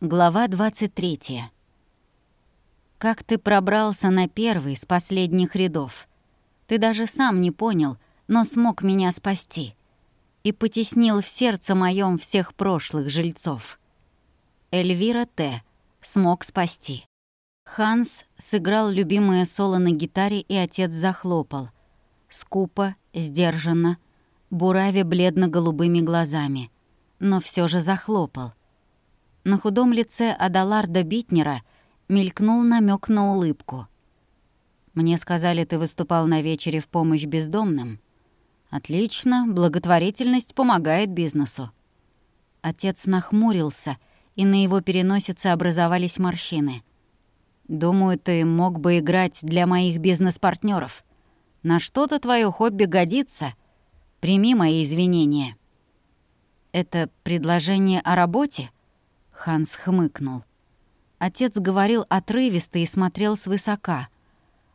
Глава 23. Как ты пробрался на первый с последних рядов? Ты даже сам не понял, но смог меня спасти. И потеснил в сердце моем всех прошлых жильцов. Эльвира Т. смог спасти. Ханс сыграл любимое соло на гитаре, и отец захлопал. Скупо, сдержанно, буравя бледно-голубыми глазами. Но все же захлопал. На худом лице Адаларда Битнера мелькнул намек на улыбку. «Мне сказали, ты выступал на вечере в помощь бездомным». «Отлично, благотворительность помогает бизнесу». Отец нахмурился, и на его переносице образовались морщины. «Думаю, ты мог бы играть для моих бизнес партнеров На что-то твое хобби годится. Прими мои извинения». «Это предложение о работе?» Ханс хмыкнул. Отец говорил отрывисто и смотрел свысока.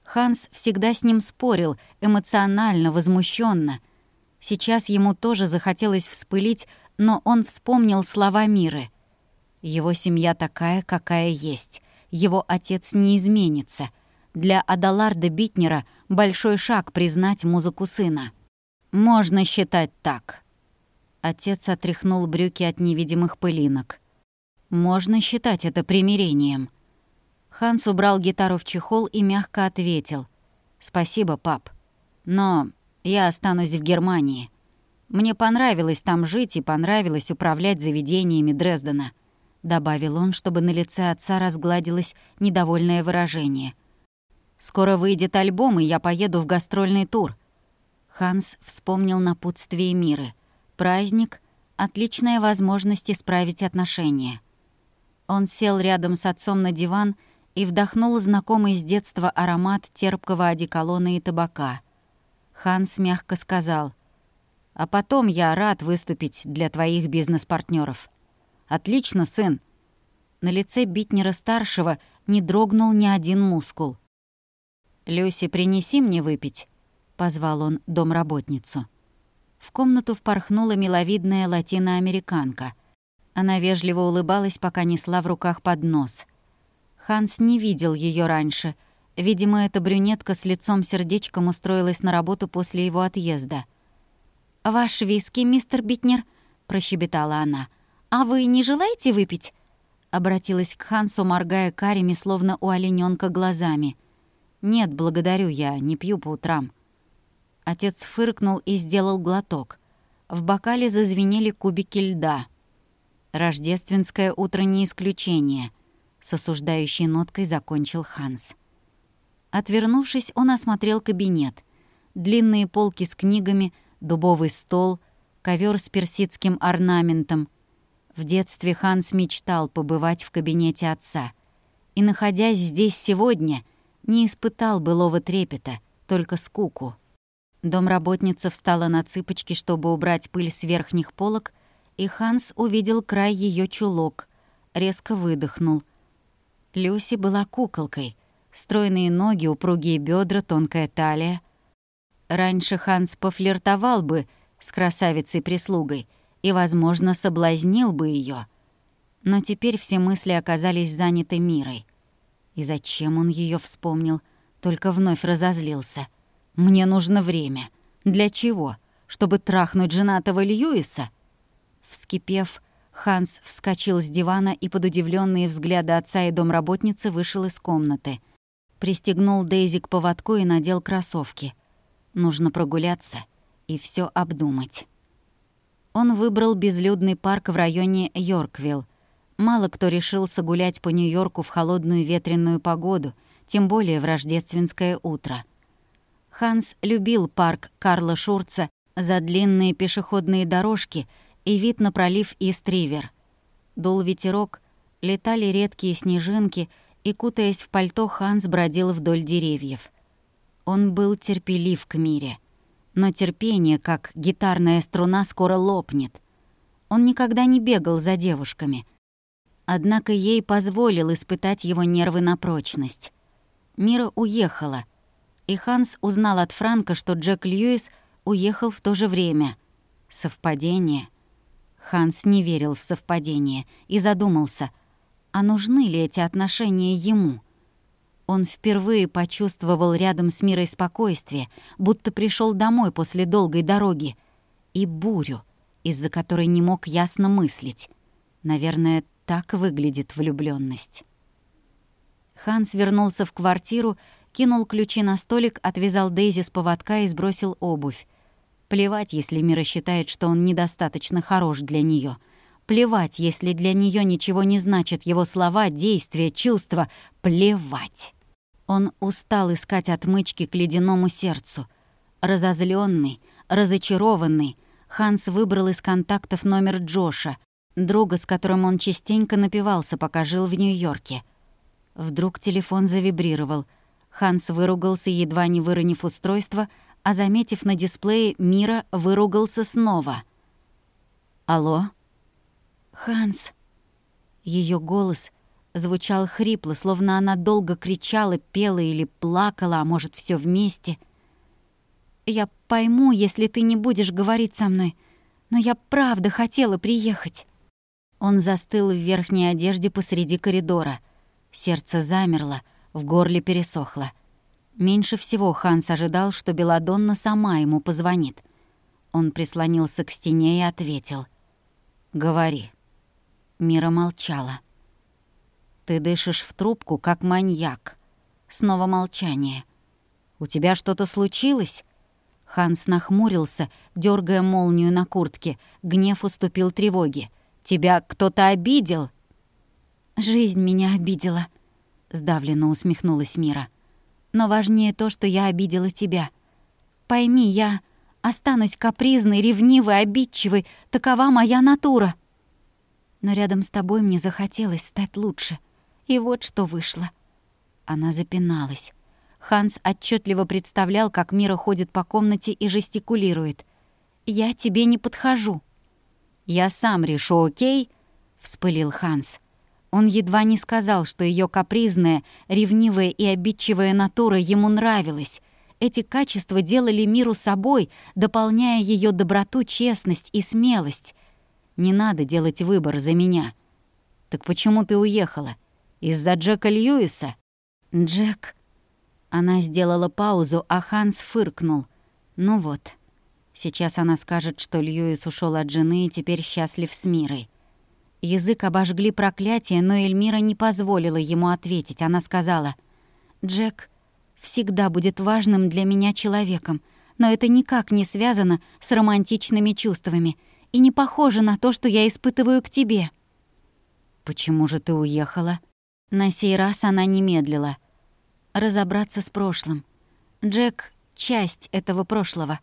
Ханс всегда с ним спорил, эмоционально, возмущенно. Сейчас ему тоже захотелось вспылить, но он вспомнил слова Миры. Его семья такая, какая есть. Его отец не изменится. Для Адаларда Битнера большой шаг признать музыку сына. «Можно считать так». Отец отряхнул брюки от невидимых пылинок. Можно считать это примирением. Ханс убрал гитару в чехол и мягко ответил. «Спасибо, пап. Но я останусь в Германии. Мне понравилось там жить и понравилось управлять заведениями Дрездена», — добавил он, чтобы на лице отца разгладилось недовольное выражение. «Скоро выйдет альбом, и я поеду в гастрольный тур». Ханс вспомнил напутствие Миры. «Праздник — отличная возможность исправить отношения». Он сел рядом с отцом на диван и вдохнул знакомый с детства аромат терпкого одеколона и табака. Ханс мягко сказал, «А потом я рад выступить для твоих бизнес партнеров «Отлично, сын!» На лице Битнера-старшего не дрогнул ни один мускул. «Люси, принеси мне выпить», — позвал он домработницу. В комнату впорхнула миловидная латиноамериканка — она вежливо улыбалась, пока несла в руках поднос. Ханс не видел ее раньше. Видимо, эта брюнетка с лицом-сердечком устроилась на работу после его отъезда. «Ваш виски, мистер Битнер?» — прощебетала она. «А вы не желаете выпить?» Обратилась к Хансу, моргая карими, словно у оленёнка глазами. «Нет, благодарю, я не пью по утрам». Отец фыркнул и сделал глоток. В бокале зазвенели кубики льда — Рождественское утро не исключение, с осуждающей ноткой закончил Ханс. Отвернувшись, он осмотрел кабинет. Длинные полки с книгами, дубовый стол, ковер с персидским орнаментом. В детстве Ханс мечтал побывать в кабинете отца. И, находясь здесь сегодня, не испытал былого трепета, только скуку. Домработница встала на цыпочки, чтобы убрать пыль с верхних полок, и Ханс увидел край ее чулок, резко выдохнул. Люси была куколкой. Стройные ноги, упругие бедра, тонкая талия. Раньше Ханс пофлиртовал бы с красавицей-прислугой и, возможно, соблазнил бы ее. Но теперь все мысли оказались заняты мирой. И зачем он ее вспомнил? Только вновь разозлился. «Мне нужно время. Для чего? Чтобы трахнуть женатого Льюиса?» Вскипев, Ханс вскочил с дивана и под удивленные взгляды отца и домработницы вышел из комнаты. Пристегнул Дейзи к поводку и надел кроссовки. Нужно прогуляться и все обдумать. Он выбрал безлюдный парк в районе Йорквилл. Мало кто решился гулять по Нью-Йорку в холодную ветреную погоду, тем более в рождественское утро. Ханс любил парк Карла Шурца за длинные пешеходные дорожки — и вид на пролив Истривер. Дул ветерок, летали редкие снежинки, и, кутаясь в пальто, Ханс бродил вдоль деревьев. Он был терпелив к мире. Но терпение, как гитарная струна, скоро лопнет. Он никогда не бегал за девушками. Однако ей позволил испытать его нервы на прочность. Мира уехала, и Ханс узнал от Франка, что Джек Льюис уехал в то же время. Совпадение? Ханс не верил в совпадение и задумался, А нужны ли эти отношения ему? Он впервые почувствовал рядом с мирой спокойствие, будто пришел домой после долгой дороги. И бурю, из-за которой не мог ясно мыслить. Наверное, так выглядит влюбленность. Ханс вернулся в квартиру, кинул ключи на столик, отвязал Дейзи с поводка и сбросил обувь. Плевать, если Мира считает, что он недостаточно хорош для нее. Плевать, если для нее ничего не значат его слова, действия, чувства. Плевать. Он устал искать отмычки к ледяному сердцу. Разозленный, разочарованный, Ханс выбрал из контактов номер Джоша, друга, с которым он частенько напивался, пока жил в Нью-Йорке. Вдруг телефон завибрировал. Ханс выругался, едва не выронив устройство, а, заметив на дисплее Мира, выругался снова. «Алло?» «Ханс». Ее голос звучал хрипло, словно она долго кричала, пела или плакала, а может, все вместе. «Я пойму, если ты не будешь говорить со мной, но я правда хотела приехать». Он застыл в верхней одежде посреди коридора. Сердце замерло, в горле пересохло. Меньше всего Ханс ожидал, что Беладонна сама ему позвонит. Он прислонился к стене и ответил. «Говори». Мира молчала. «Ты дышишь в трубку, как маньяк». Снова молчание. «У тебя что-то случилось?» Ханс нахмурился, дергая молнию на куртке. Гнев уступил тревоге. «Тебя кто-то обидел?» «Жизнь меня обидела», — сдавленно усмехнулась Мира. «Но важнее то, что я обидела тебя. Пойми, я останусь капризной, ревнивой, обидчивой. Такова моя натура» но рядом с тобой мне захотелось стать лучше. И вот что вышло. Она запиналась. Ханс отчетливо представлял, как Мира ходит по комнате и жестикулирует. «Я тебе не подхожу». «Я сам решу, окей?» — вспылил Ханс. Он едва не сказал, что ее капризная, ревнивая и обидчивая натура ему нравилась. Эти качества делали миру собой, дополняя ее доброту, честность и смелость. Не надо делать выбор за меня. Так почему ты уехала? Из-за Джека Льюиса? Джек... Она сделала паузу, а Ханс фыркнул. Ну вот. Сейчас она скажет, что Льюис ушел от жены и теперь счастлив с Мирой. Язык обожгли проклятие, но Эльмира не позволила ему ответить. Она сказала, «Джек всегда будет важным для меня человеком, но это никак не связано с романтичными чувствами и не похоже на то, что я испытываю к тебе». «Почему же ты уехала?» На сей раз она не медлила. Разобраться с прошлым. Джек — часть этого прошлого.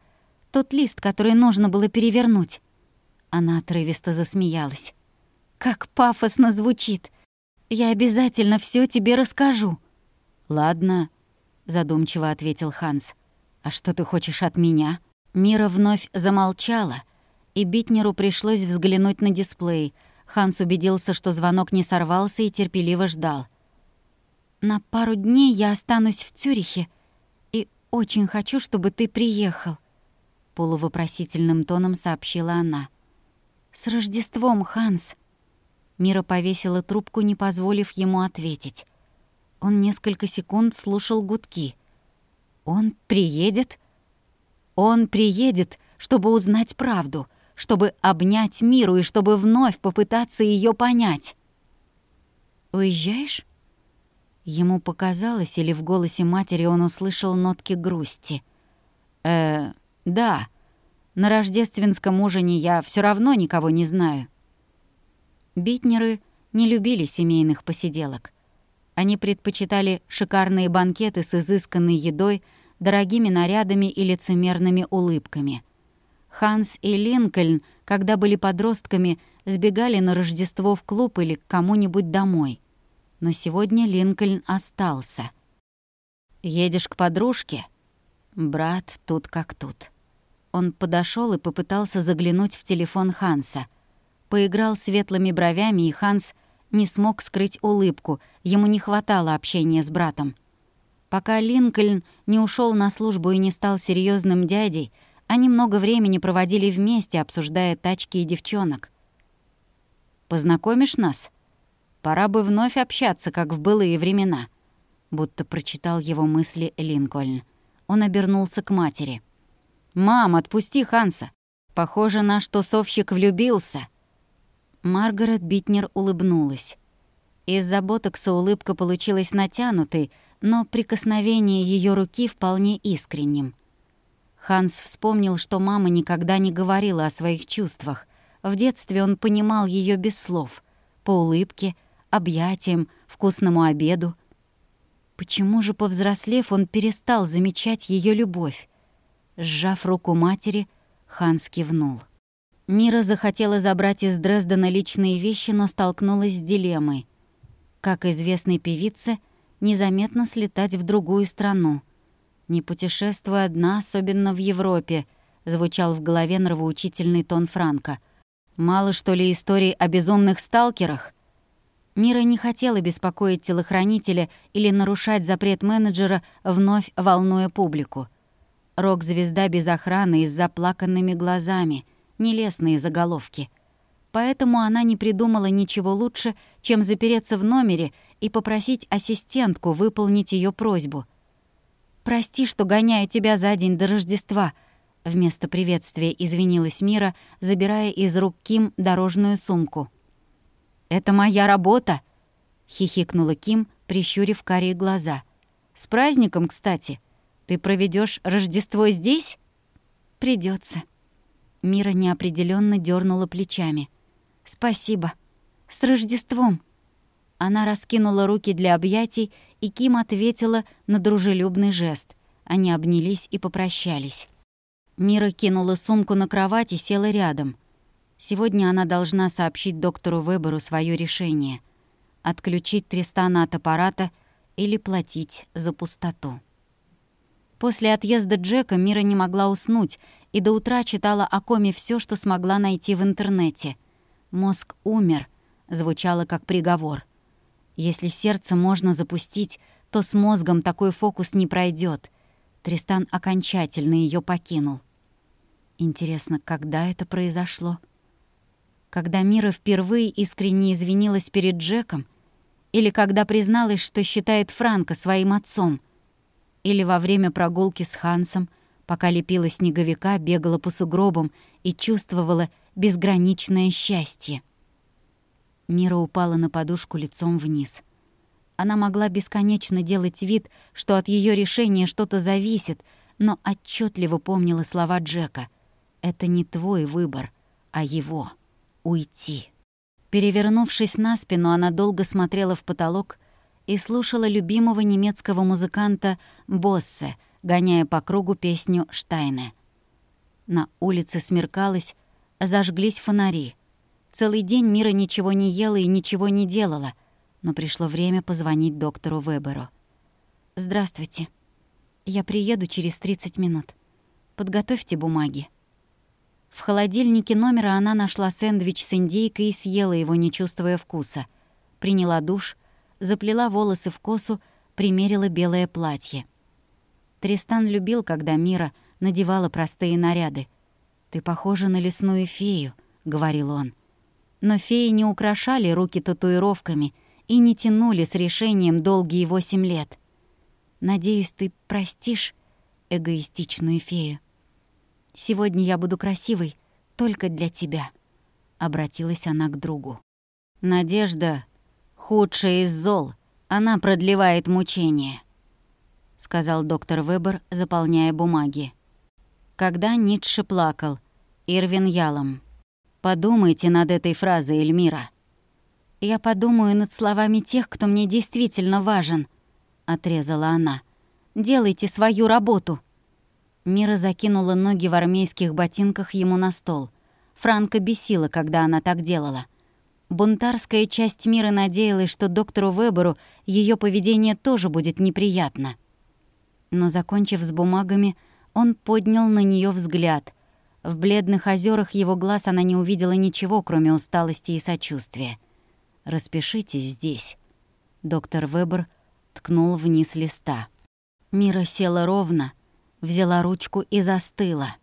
Тот лист, который нужно было перевернуть. Она отрывисто засмеялась. «Как пафосно звучит! Я обязательно все тебе расскажу». «Ладно», — задумчиво ответил Ханс. «А что ты хочешь от меня?» Мира вновь замолчала, и Битнеру пришлось взглянуть на дисплей. Ханс убедился, что звонок не сорвался и терпеливо ждал. «На пару дней я останусь в Цюрихе и очень хочу, чтобы ты приехал», — полувопросительным тоном сообщила она. «С Рождеством, Ханс!» Мира повесила трубку, не позволив ему ответить. Он несколько секунд слушал гудки. «Он приедет?» «Он приедет, чтобы узнать правду», чтобы обнять миру и чтобы вновь попытаться ее понять. «Уезжаешь?» Ему показалось, или в голосе матери он услышал нотки грусти. «Э, да. На рождественском ужине я все равно никого не знаю». Битнеры не любили семейных посиделок. Они предпочитали шикарные банкеты с изысканной едой, дорогими нарядами и лицемерными улыбками — Ханс и Линкольн, когда были подростками, сбегали на Рождество в клуб или к кому-нибудь домой. Но сегодня Линкольн остался. «Едешь к подружке?» Брат тут как тут. Он подошел и попытался заглянуть в телефон Ханса. Поиграл светлыми бровями, и Ханс не смог скрыть улыбку. Ему не хватало общения с братом. Пока Линкольн не ушел на службу и не стал серьезным дядей, они много времени проводили вместе, обсуждая тачки и девчонок. «Познакомишь нас?» Пора бы вновь общаться, как в былые времена. Будто прочитал его мысли Линкольн. Он обернулся к матери. «Мам, отпусти Ханса. Похоже, наш тусовщик влюбился». Маргарет Битнер улыбнулась. Из-за ботокса улыбка получилась натянутой, но прикосновение ее руки вполне искренним. Ханс вспомнил, что мама никогда не говорила о своих чувствах. В детстве он понимал ее без слов, по улыбке, объятиям, вкусному обеду. Почему же, повзрослев, он перестал замечать ее любовь? Сжав руку матери, Ханс кивнул. Мира захотела забрать из Дрездена личные вещи, но столкнулась с дилеммой. Как известной певице, незаметно слетать в другую страну — «Не путешествуй одна, особенно в Европе», — звучал в голове нравоучительный тон Франка. «Мало, что ли, историй о безумных сталкерах?» Мира не хотела беспокоить телохранителя или нарушать запрет менеджера, вновь волнуя публику. Рок-звезда без охраны и с заплаканными глазами. Нелестные заголовки. Поэтому она не придумала ничего лучше, чем запереться в номере и попросить ассистентку выполнить ее просьбу — «Прости, что гоняю тебя за день до Рождества», — вместо приветствия извинилась Мира, забирая из рук Ким дорожную сумку. «Это моя работа», — хихикнула Ким, прищурив карие глаза. «С праздником, кстати. Ты проведешь Рождество здесь?» Придется. Мира неопределенно дернула плечами. «Спасибо. С Рождеством!» Она раскинула руки для объятий, и Ким ответила на дружелюбный жест. Они обнялись и попрощались. Мира кинула сумку на кровать и села рядом. Сегодня она должна сообщить доктору Веберу свое решение. Отключить Тристана от аппарата или платить за пустоту. После отъезда Джека Мира не могла уснуть и до утра читала о коме все, что смогла найти в интернете. «Мозг умер», звучало как приговор. Если сердце можно запустить, то с мозгом такой фокус не пройдет. Тристан окончательно ее покинул. Интересно, когда это произошло? Когда Мира впервые искренне извинилась перед Джеком? Или когда призналась, что считает Франка своим отцом? Или во время прогулки с Хансом, пока лепила снеговика, бегала по сугробам и чувствовала безграничное счастье? Мира упала на подушку лицом вниз. Она могла бесконечно делать вид, что от ее решения что-то зависит, но отчетливо помнила слова Джека. «Это не твой выбор, а его. Уйти». Перевернувшись на спину, она долго смотрела в потолок и слушала любимого немецкого музыканта Боссе, гоняя по кругу песню Штайне. На улице смеркалось, зажглись фонари — Целый день Мира ничего не ела и ничего не делала, но пришло время позвонить доктору Веберу. «Здравствуйте. Я приеду через 30 минут. Подготовьте бумаги». В холодильнике номера она нашла сэндвич с индейкой и съела его, не чувствуя вкуса. Приняла душ, заплела волосы в косу, примерила белое платье. Тристан любил, когда Мира надевала простые наряды. «Ты похожа на лесную фею», — говорил он. Но феи не украшали руки татуировками и не тянули с решением долгие восемь лет. Надеюсь, ты простишь эгоистичную фею. Сегодня я буду красивой только для тебя, обратилась она к другу. Надежда худшая из зол, она продлевает мучения, сказал доктор Вебер, заполняя бумаги. Когда Ницше плакал, Ирвин Ялом. Подумайте над этой фразой, Эльмира. Я подумаю над словами тех, кто мне действительно важен, отрезала она. Делайте свою работу. Мира закинула ноги в армейских ботинках ему на стол. Франка бесила, когда она так делала. Бунтарская часть мира надеялась, что доктору Веберу ее поведение тоже будет неприятно. Но, закончив с бумагами, он поднял на нее взгляд — в бледных озерах его глаз она не увидела ничего, кроме усталости и сочувствия. «Распишитесь здесь». Доктор Вебер ткнул вниз листа. Мира села ровно, взяла ручку и застыла.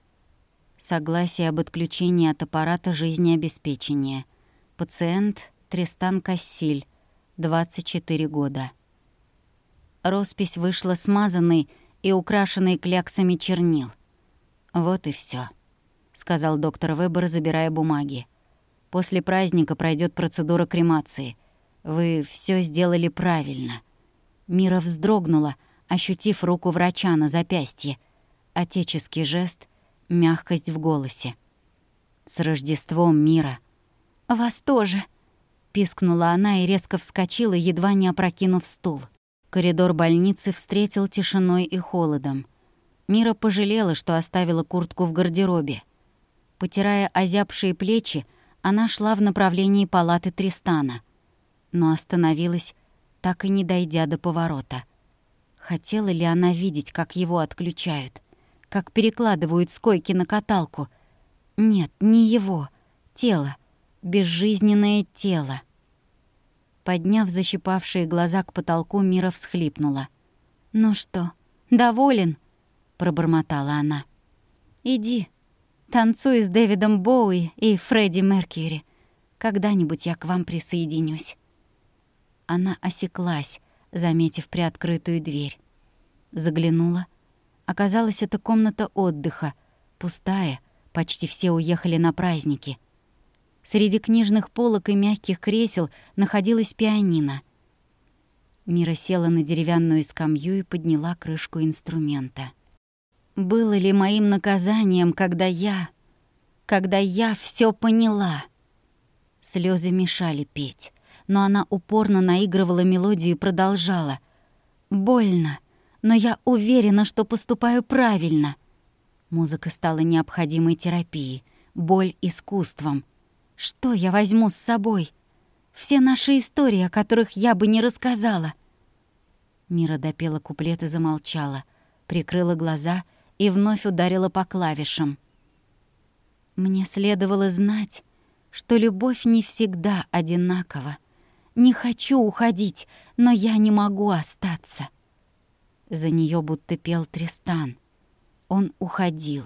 Согласие об отключении от аппарата жизнеобеспечения. Пациент Тристан Кассиль, 24 года. Роспись вышла смазанной и украшенной кляксами чернил. «Вот и все, сказал доктор Вебер, забирая бумаги. «После праздника пройдет процедура кремации. Вы все сделали правильно». Мира вздрогнула, ощутив руку врача на запястье. Отеческий жест, мягкость в голосе. «С Рождеством, Мира!» «Вас тоже!» — пискнула она и резко вскочила, едва не опрокинув стул. Коридор больницы встретил тишиной и холодом. Мира пожалела, что оставила куртку в гардеробе. Потирая озябшие плечи, она шла в направлении палаты Тристана, но остановилась, так и не дойдя до поворота. Хотела ли она видеть, как его отключают, как перекладывают с койки на каталку? Нет, не его. Тело. Безжизненное тело. Подняв защипавшие глаза к потолку, Мира всхлипнула. «Ну что, доволен?» — пробормотала она. «Иди, танцуй с Дэвидом Боуи и Фредди Меркьюри. Когда-нибудь я к вам присоединюсь». Она осеклась, заметив приоткрытую дверь. Заглянула. Оказалось, это комната отдыха, пустая, почти все уехали на праздники — Среди книжных полок и мягких кресел находилась пианино. Мира села на деревянную скамью и подняла крышку инструмента. «Было ли моим наказанием, когда я... когда я все поняла?» Слезы мешали петь, но она упорно наигрывала мелодию и продолжала. «Больно, но я уверена, что поступаю правильно». Музыка стала необходимой терапией, боль — искусством — что я возьму с собой? Все наши истории, о которых я бы не рассказала. Мира допела куплет и замолчала, прикрыла глаза и вновь ударила по клавишам. Мне следовало знать, что любовь не всегда одинакова. Не хочу уходить, но я не могу остаться. За нее будто пел Тристан. Он уходил.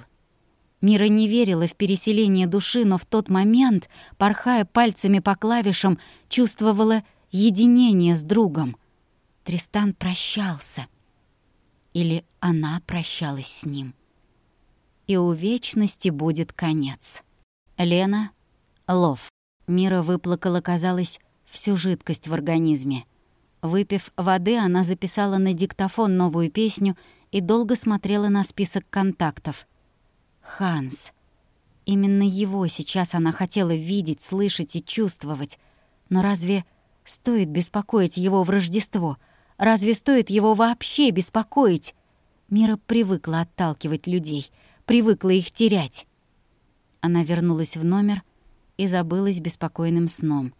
Мира не верила в переселение души, но в тот момент, порхая пальцами по клавишам, чувствовала единение с другом. Тристан прощался. Или она прощалась с ним. И у вечности будет конец. Лена Лов. Мира выплакала, казалось, всю жидкость в организме. Выпив воды, она записала на диктофон новую песню и долго смотрела на список контактов — Ханс. Именно его сейчас она хотела видеть, слышать и чувствовать. Но разве стоит беспокоить его в Рождество? Разве стоит его вообще беспокоить? Мира привыкла отталкивать людей, привыкла их терять. Она вернулась в номер и забылась беспокойным сном.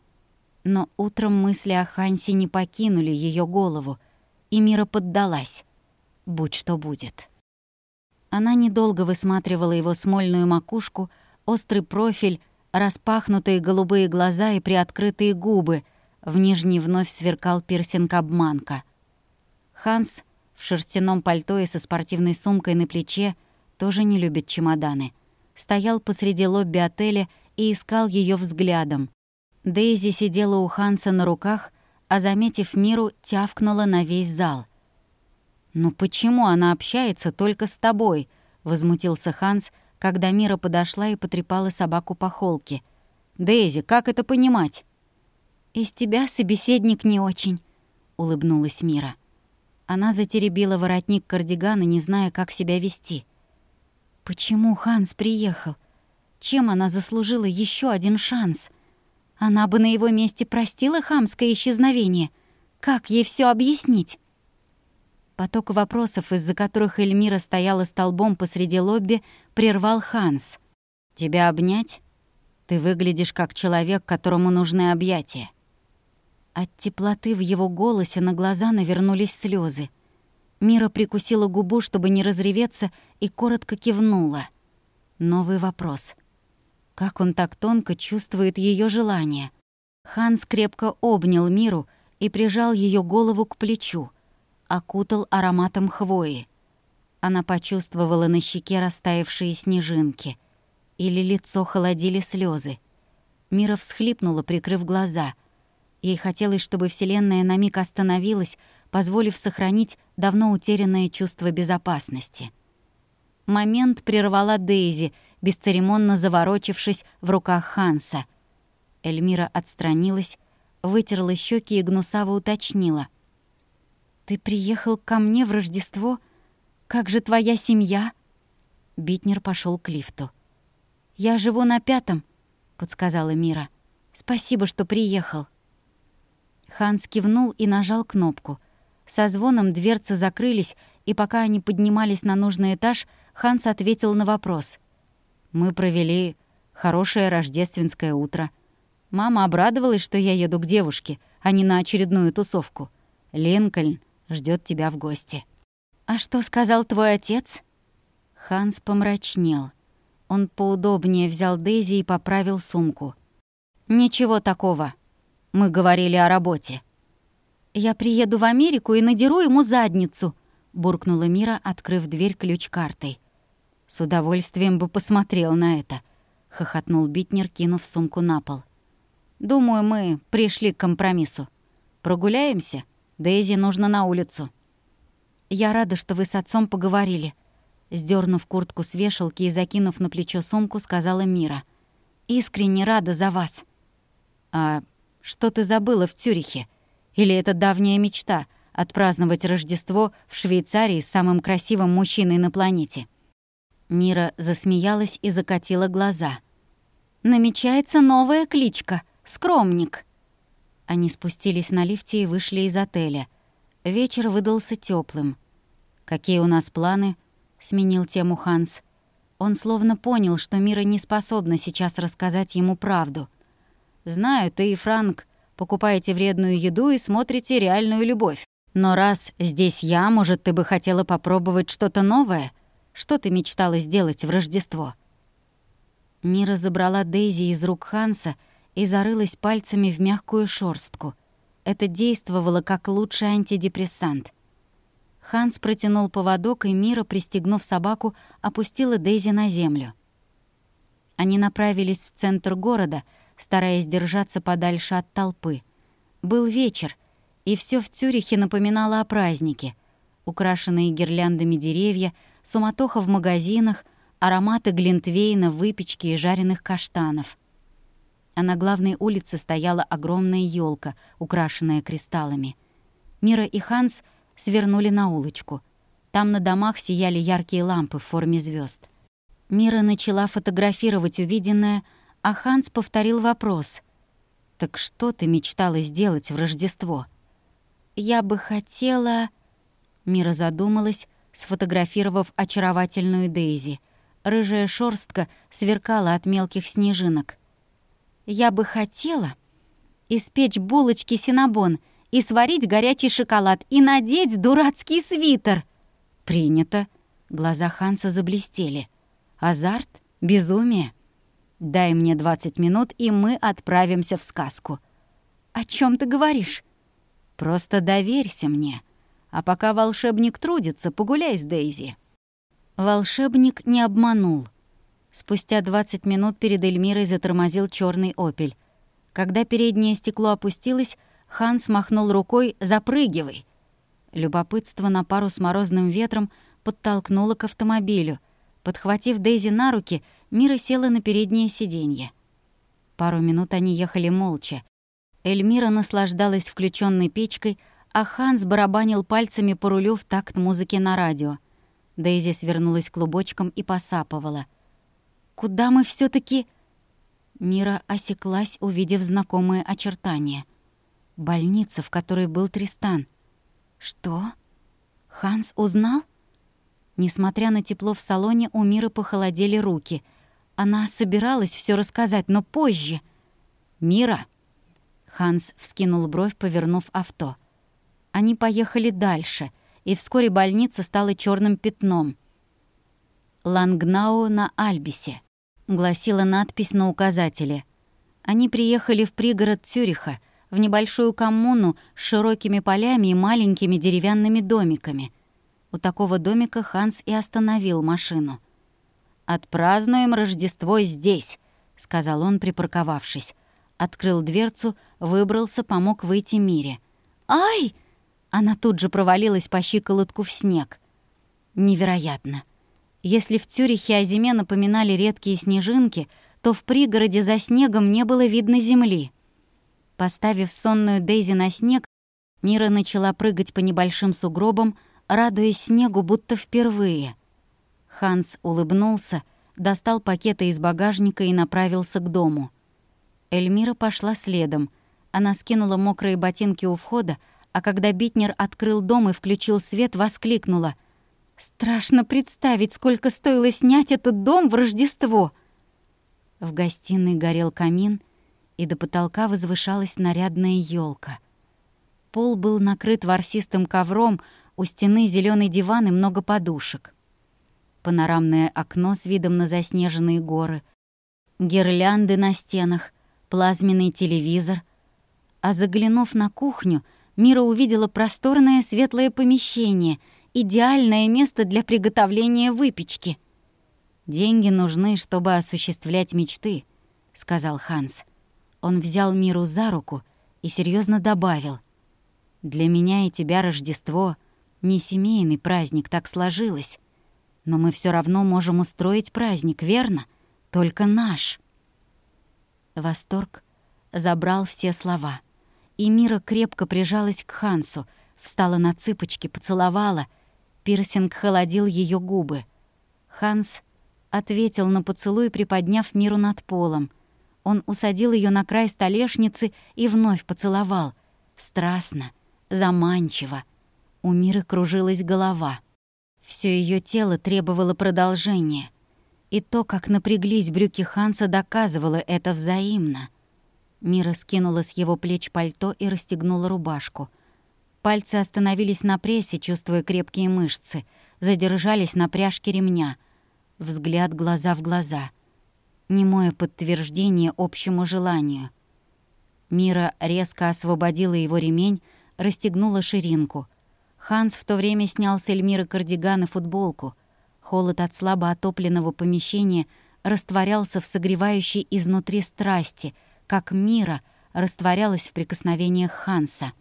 Но утром мысли о Хансе не покинули ее голову, и Мира поддалась. Будь что будет. Она недолго высматривала его смольную макушку, острый профиль, распахнутые голубые глаза и приоткрытые губы. В нижней вновь сверкал пирсинг-обманка. Ханс в шерстяном пальто и со спортивной сумкой на плече тоже не любит чемоданы. Стоял посреди лобби отеля и искал ее взглядом. Дейзи сидела у Ханса на руках, а, заметив Миру, тявкнула на весь зал. «Ну почему она общается только с тобой?» — возмутился Ханс, когда Мира подошла и потрепала собаку по холке. «Дейзи, как это понимать?» «Из тебя собеседник не очень», — улыбнулась Мира. Она затеребила воротник кардигана, не зная, как себя вести. «Почему Ханс приехал? Чем она заслужила еще один шанс? Она бы на его месте простила хамское исчезновение. Как ей все объяснить?» Поток вопросов, из-за которых Эльмира стояла столбом посреди лобби, прервал Ханс. «Тебя обнять? Ты выглядишь как человек, которому нужны объятия». От теплоты в его голосе на глаза навернулись слезы. Мира прикусила губу, чтобы не разреветься, и коротко кивнула. Новый вопрос. Как он так тонко чувствует ее желание? Ханс крепко обнял Миру и прижал ее голову к плечу — окутал ароматом хвои. Она почувствовала на щеке растаявшие снежинки. Или лицо холодили слезы. Мира всхлипнула, прикрыв глаза. Ей хотелось, чтобы Вселенная на миг остановилась, позволив сохранить давно утерянное чувство безопасности. Момент прервала Дейзи, бесцеремонно заворочившись в руках Ханса. Эльмира отстранилась, вытерла щеки и гнусаво уточнила. «Ты приехал ко мне в Рождество? Как же твоя семья?» Битнер пошел к лифту. «Я живу на пятом», — подсказала Мира. «Спасибо, что приехал». Ханс кивнул и нажал кнопку. Со звоном дверцы закрылись, и пока они поднимались на нужный этаж, Ханс ответил на вопрос. «Мы провели хорошее рождественское утро. Мама обрадовалась, что я еду к девушке, а не на очередную тусовку. Линкольн ждет тебя в гости». «А что сказал твой отец?» Ханс помрачнел. Он поудобнее взял Дейзи и поправил сумку. «Ничего такого. Мы говорили о работе». «Я приеду в Америку и надеру ему задницу», — буркнула Мира, открыв дверь ключ-картой. «С удовольствием бы посмотрел на это», — хохотнул Битнер, кинув сумку на пол. «Думаю, мы пришли к компромиссу. Прогуляемся? Дейзи нужно на улицу». «Я рада, что вы с отцом поговорили», — сдернув куртку с вешалки и закинув на плечо сумку, сказала Мира. «Искренне рада за вас». «А что ты забыла в Цюрихе? Или это давняя мечта — отпраздновать Рождество в Швейцарии с самым красивым мужчиной на планете?» Мира засмеялась и закатила глаза. «Намечается новая кличка — Скромник». Они спустились на лифте и вышли из отеля. Вечер выдался теплым. «Какие у нас планы?» — сменил тему Ханс. Он словно понял, что Мира не способна сейчас рассказать ему правду. «Знаю, ты и Франк покупаете вредную еду и смотрите реальную любовь. Но раз здесь я, может, ты бы хотела попробовать что-то новое?» Что ты мечтала сделать в Рождество?» Мира забрала Дейзи из рук Ханса и зарылась пальцами в мягкую шорстку. Это действовало как лучший антидепрессант. Ханс протянул поводок, и Мира, пристегнув собаку, опустила Дейзи на землю. Они направились в центр города, стараясь держаться подальше от толпы. Был вечер, и все в Цюрихе напоминало о празднике. Украшенные гирляндами деревья — суматоха в магазинах, ароматы глинтвейна, выпечки и жареных каштанов. А на главной улице стояла огромная елка, украшенная кристаллами. Мира и Ханс свернули на улочку. Там на домах сияли яркие лампы в форме звезд. Мира начала фотографировать увиденное, а Ханс повторил вопрос. «Так что ты мечтала сделать в Рождество?» «Я бы хотела...» Мира задумалась, сфотографировав очаровательную Дейзи. Рыжая шорстка сверкала от мелких снежинок. «Я бы хотела испечь булочки синабон и сварить горячий шоколад и надеть дурацкий свитер». «Принято». Глаза Ханса заблестели. «Азарт? Безумие?» «Дай мне 20 минут, и мы отправимся в сказку». «О чем ты говоришь?» «Просто доверься мне», а пока волшебник трудится, погуляй с Дейзи». Волшебник не обманул. Спустя 20 минут перед Эльмирой затормозил черный «Опель». Когда переднее стекло опустилось, Ханс махнул рукой «Запрыгивай!». Любопытство на пару с морозным ветром подтолкнуло к автомобилю. Подхватив Дейзи на руки, Мира села на переднее сиденье. Пару минут они ехали молча. Эльмира наслаждалась включенной печкой, а Ханс барабанил пальцами по рулю в такт музыки на радио. Дейзи свернулась клубочком и посапывала. «Куда мы все таки Мира осеклась, увидев знакомые очертания. Больница, в которой был Тристан. «Что? Ханс узнал?» Несмотря на тепло в салоне, у Миры похолодели руки. Она собиралась все рассказать, но позже. «Мира!» Ханс вскинул бровь, повернув авто. Они поехали дальше, и вскоре больница стала черным пятном. «Лангнау на Альбисе», — гласила надпись на указателе. Они приехали в пригород Цюриха, в небольшую коммуну с широкими полями и маленькими деревянными домиками. У такого домика Ханс и остановил машину. «Отпразднуем Рождество здесь», — сказал он, припарковавшись. Открыл дверцу, выбрался, помог выйти Мире. «Ай!» Она тут же провалилась по щиколотку в снег. Невероятно. Если в Цюрихе о зиме напоминали редкие снежинки, то в пригороде за снегом не было видно земли. Поставив сонную Дейзи на снег, Мира начала прыгать по небольшим сугробам, радуясь снегу будто впервые. Ханс улыбнулся, достал пакеты из багажника и направился к дому. Эльмира пошла следом. Она скинула мокрые ботинки у входа, а когда Битнер открыл дом и включил свет, воскликнула. «Страшно представить, сколько стоило снять этот дом в Рождество!» В гостиной горел камин, и до потолка возвышалась нарядная елка. Пол был накрыт ворсистым ковром, у стены зеленый диван и много подушек. Панорамное окно с видом на заснеженные горы, гирлянды на стенах, плазменный телевизор. А заглянув на кухню, Мира увидела просторное светлое помещение, идеальное место для приготовления выпечки. «Деньги нужны, чтобы осуществлять мечты», — сказал Ханс. Он взял Миру за руку и серьезно добавил. «Для меня и тебя Рождество — не семейный праздник, так сложилось. Но мы все равно можем устроить праздник, верно? Только наш». Восторг забрал все слова — и Мира крепко прижалась к Хансу, встала на цыпочки, поцеловала. Пирсинг холодил ее губы. Ханс ответил на поцелуй, приподняв Миру над полом. Он усадил ее на край столешницы и вновь поцеловал. Страстно, заманчиво. У Миры кружилась голова. Все ее тело требовало продолжения. И то, как напряглись брюки Ханса, доказывало это взаимно — Мира скинула с его плеч пальто и расстегнула рубашку. Пальцы остановились на прессе, чувствуя крепкие мышцы, задержались на пряжке ремня. Взгляд глаза в глаза. Немое подтверждение общему желанию. Мира резко освободила его ремень, расстегнула ширинку. Ханс в то время снял с Эльмиры кардиган и футболку. Холод от слабо отопленного помещения растворялся в согревающей изнутри страсти — как мира растворялась в прикосновениях Ханса.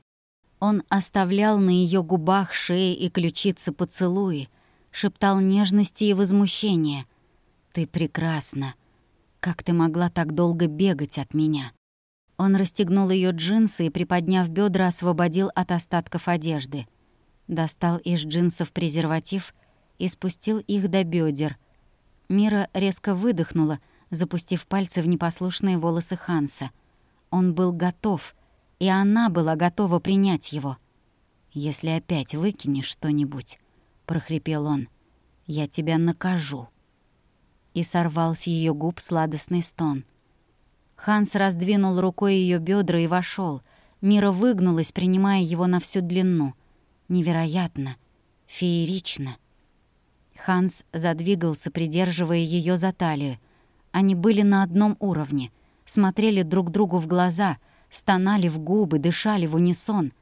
Он оставлял на ее губах, шее и ключице поцелуи, шептал нежности и возмущение. «Ты прекрасна. Как ты могла так долго бегать от меня?» Он расстегнул ее джинсы и, приподняв бедра, освободил от остатков одежды. Достал из джинсов презерватив и спустил их до бедер. Мира резко выдохнула, запустив пальцы в непослушные волосы Ханса. Он был готов, и она была готова принять его. «Если опять выкинешь что-нибудь», — прохрипел он, — «я тебя накажу». И сорвал с ее губ сладостный стон. Ханс раздвинул рукой ее бедра и вошел. Мира выгнулась, принимая его на всю длину. Невероятно, феерично. Ханс задвигался, придерживая ее за талию. Они были на одном уровне, смотрели друг другу в глаза, стонали в губы, дышали в унисон.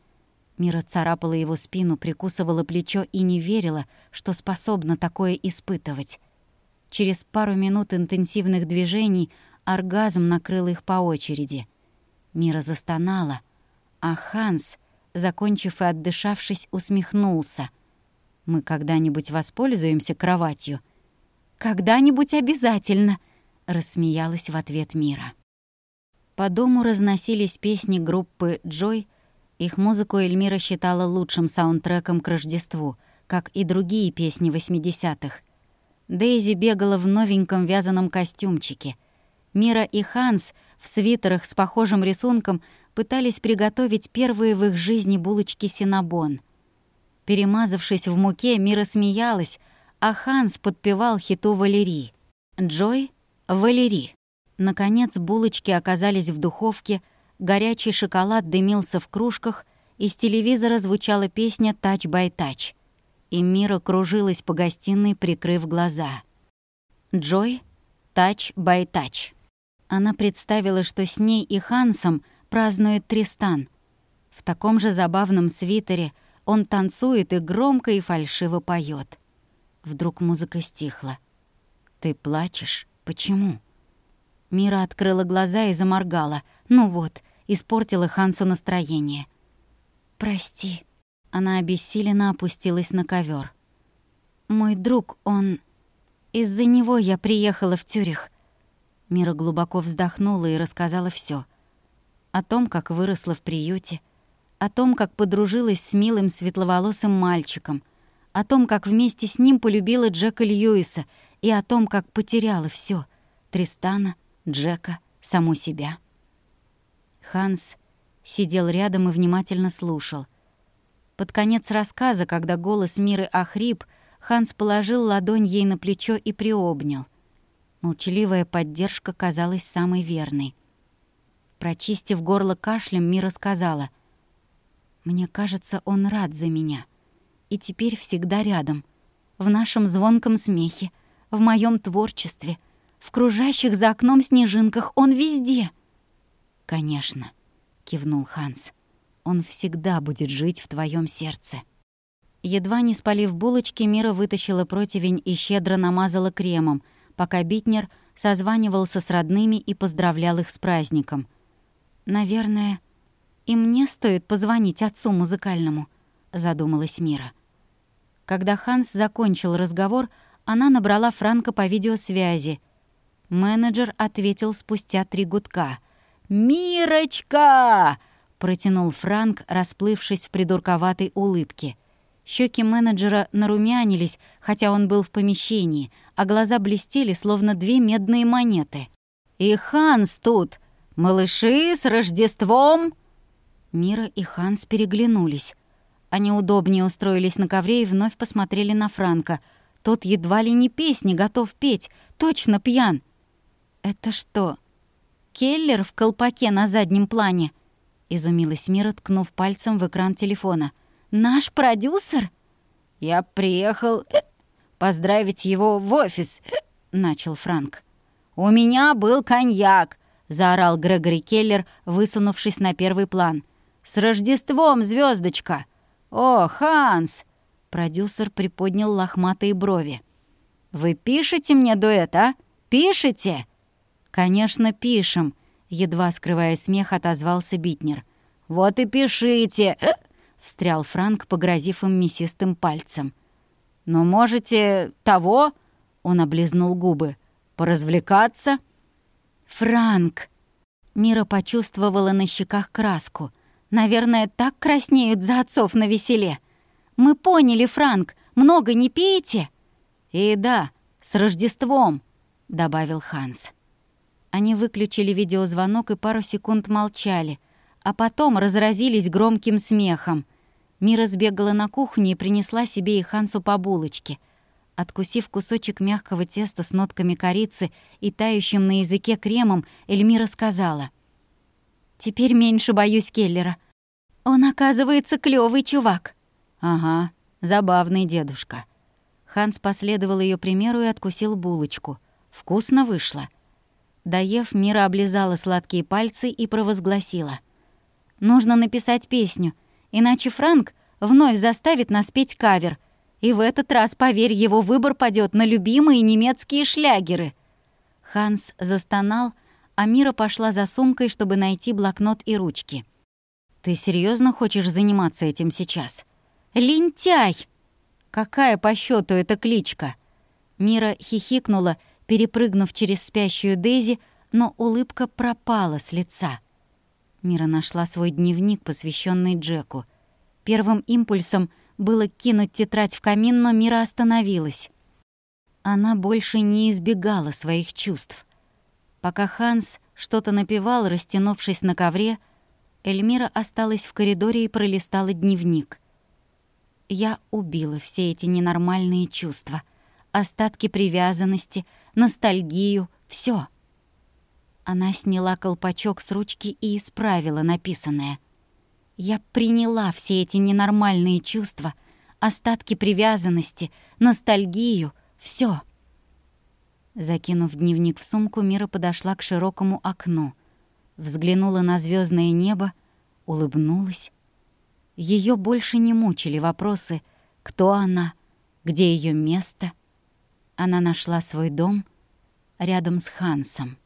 Мира царапала его спину, прикусывала плечо и не верила, что способна такое испытывать. Через пару минут интенсивных движений оргазм накрыл их по очереди. Мира застонала, а Ханс, закончив и отдышавшись, усмехнулся. «Мы когда-нибудь воспользуемся кроватью?» «Когда-нибудь обязательно», рассмеялась в ответ Мира. По дому разносились песни группы «Джой». Их музыку Эльмира считала лучшим саундтреком к Рождеству, как и другие песни 80-х. Дейзи бегала в новеньком вязаном костюмчике. Мира и Ханс в свитерах с похожим рисунком пытались приготовить первые в их жизни булочки синабон. Перемазавшись в муке, Мира смеялась, а Ханс подпевал хиту Валерии. Джой Валерий. Наконец булочки оказались в духовке, горячий шоколад дымился в кружках, из телевизора звучала песня «Touch by Touch». И Мира кружилась по гостиной, прикрыв глаза. Джой «Touch by Touch». Она представила, что с ней и Хансом празднует Тристан. В таком же забавном свитере он танцует и громко и фальшиво поет. Вдруг музыка стихла. «Ты плачешь?» Почему? Мира открыла глаза и заморгала. Ну вот, испортила Хансу настроение. «Прости». Она обессиленно опустилась на ковер. «Мой друг, он... Из-за него я приехала в Тюрих». Мира глубоко вздохнула и рассказала все: О том, как выросла в приюте, о том, как подружилась с милым светловолосым мальчиком, о том, как вместе с ним полюбила Джека Льюиса и о том, как потеряла все: Тристана, Джека, саму себя. Ханс сидел рядом и внимательно слушал. Под конец рассказа, когда голос Миры охрип, Ханс положил ладонь ей на плечо и приобнял. Молчаливая поддержка казалась самой верной. Прочистив горло кашлем, Мира сказала, «Мне кажется, он рад за меня. И теперь всегда рядом. В нашем звонком смехе, в моем творчестве, в кружащих за окном снежинках, он везде». «Конечно», — кивнул Ханс. «Он всегда будет жить в твоем сердце». Едва не спалив булочки, Мира вытащила противень и щедро намазала кремом, пока Битнер созванивался с родными и поздравлял их с праздником. «Наверное, и мне стоит позвонить отцу музыкальному», — задумалась Мира. Когда Ханс закончил разговор, она набрала Франка по видеосвязи. Менеджер ответил спустя три гудка. «Мирочка!» — протянул Франк, расплывшись в придурковатой улыбке. Щеки менеджера нарумянились, хотя он был в помещении, а глаза блестели, словно две медные монеты. «И Ханс тут! Малыши, с Рождеством!» Мира и Ханс переглянулись. Они удобнее устроились на ковре и вновь посмотрели на Франка. Тот едва ли не песни готов петь, точно пьян. «Это что, Келлер в колпаке на заднем плане?» — изумилась Мира, ткнув пальцем в экран телефона. «Наш продюсер?» «Я приехал э, поздравить его в офис», э, — начал Франк. «У меня был коньяк», — заорал Грегори Келлер, высунувшись на первый план. «С Рождеством, звездочка! «О, Ханс!» — продюсер приподнял лохматые брови. «Вы пишете мне дуэт, а? Пишете?» «Конечно, пишем», — едва скрывая смех, отозвался Битнер. «Вот и пишите!» — встрял Франк, погрозив им мясистым пальцем. «Но можете того?» — он облизнул губы. «Поразвлекаться?» «Франк!» Мира почувствовала на щеках краску. Наверное, так краснеют за отцов на веселе. Мы поняли, Франк, много не пейте. И да, с Рождеством, добавил Ханс. Они выключили видеозвонок и пару секунд молчали, а потом разразились громким смехом. Мира сбегала на кухню и принесла себе и Хансу по булочке. Откусив кусочек мягкого теста с нотками корицы и тающим на языке кремом, Эльмира сказала — Теперь меньше боюсь Келлера. Он, оказывается, клёвый чувак. Ага, забавный дедушка. Ханс последовал ее примеру и откусил булочку. Вкусно вышло. Доев, Мира облизала сладкие пальцы и провозгласила. «Нужно написать песню, иначе Франк вновь заставит нас петь кавер. И в этот раз, поверь, его выбор падет на любимые немецкие шлягеры». Ханс застонал, а Мира пошла за сумкой, чтобы найти блокнот и ручки. «Ты серьезно хочешь заниматься этим сейчас?» «Лентяй!» «Какая по счету эта кличка?» Мира хихикнула, перепрыгнув через спящую Дейзи, но улыбка пропала с лица. Мира нашла свой дневник, посвященный Джеку. Первым импульсом было кинуть тетрадь в камин, но Мира остановилась. Она больше не избегала своих чувств. Пока Ханс что-то напевал, растянувшись на ковре, Эльмира осталась в коридоре и пролистала дневник. Я убила все эти ненормальные чувства, остатки привязанности, ностальгию, все. Она сняла колпачок с ручки и исправила написанное. Я приняла все эти ненормальные чувства, остатки привязанности, ностальгию, все. Закинув дневник в сумку, Мира подошла к широкому окну. Взглянула на звездное небо, улыбнулась. Ее больше не мучили вопросы «Кто она?», «Где ее место?». Она нашла свой дом рядом с Хансом.